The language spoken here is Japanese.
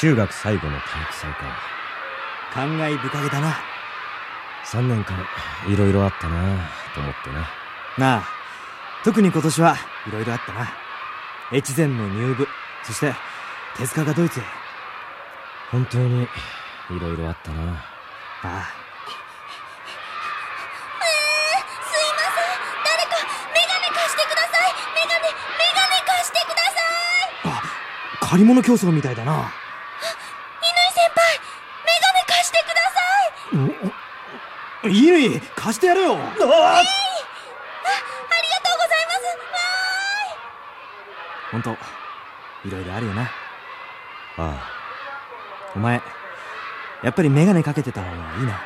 中学最後の体育祭か。感慨深げだな。3年間いろいろあったなと思ってな。なあ特に今年はいろいろあったな。越前の入部そして手塚がドイツへ。本当にいろいろあったな。ああ。すいません。誰かメガネ貸してください。メガネメガネ貸してください。あ借り物競争みたいだな。乾先輩メガネ貸してください。乾貸してやれよ。あありがとうございます。わ本当いろいろあるよな。ああ。お前やっぱりメガネかけてた方がいいな